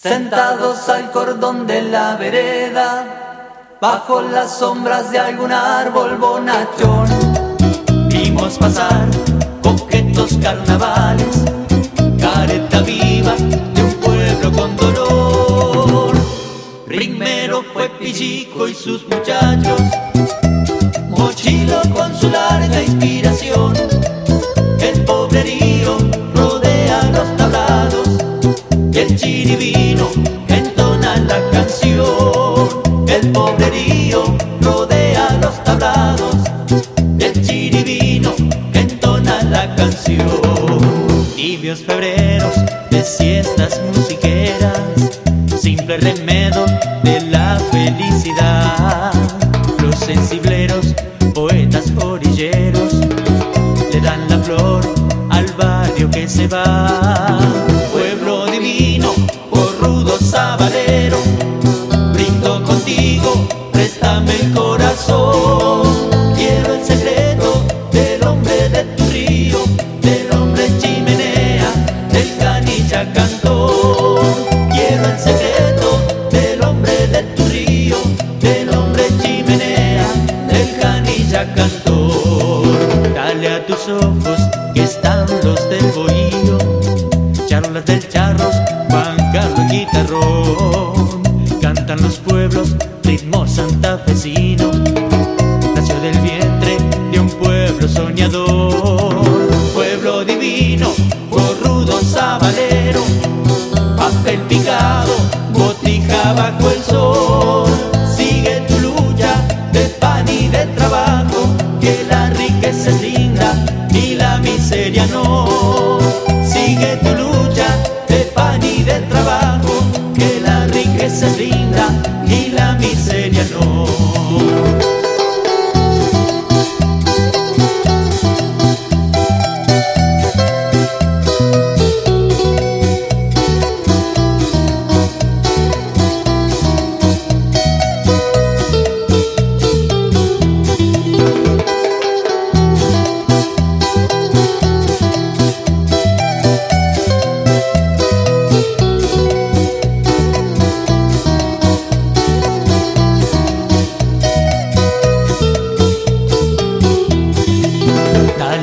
Sentados al cordón de la vereda, bajo las sombras de algún árbol bonachón, vimos pasar coquetos carnavales, careta viva de un pueblo con dolor. Primero fue Pillico y sus muchachos, mochilo con su larga inspiración, chiribino entona la canción. El pobrerío rodea los tablados el chiribino entona la canción. Tibios febreros de siestas musiqueras, simple remedio de la felicidad. Los sensibleros, poetas orilleros, le dan la flor al barrio que se va. Tus ojos que están los del bohío, charlas del charros, Juan Carlos guitarrón. Cantan los pueblos, ritmo santafesino, nació del vientre de un pueblo soñador. Pueblo divino, rudo sabalero, papel picado, botija bajo el sol. Sigue tu lucha de pan y de trabajo, que la riqueza es y la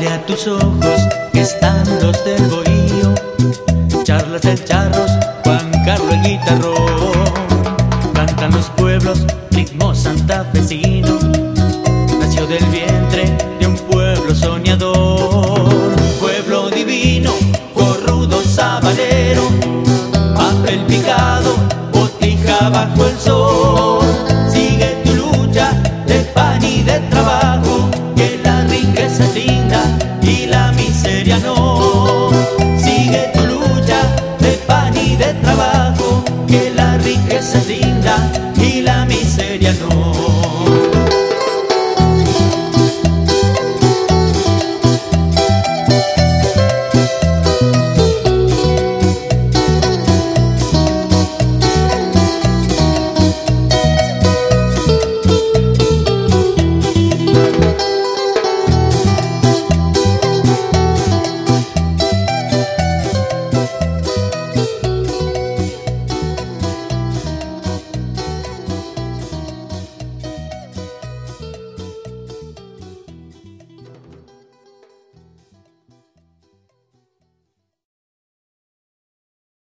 A tus ojos que están los del bohío, charlas del charros, Juan Carlos el guitarrón. Cantan los pueblos, ritmo santafesino, nació del vientre de un pueblo soñador. Pueblo divino, corrudo sabalero, papel picado, botija bajo el sol. que la riqueza es linda y la miseria no.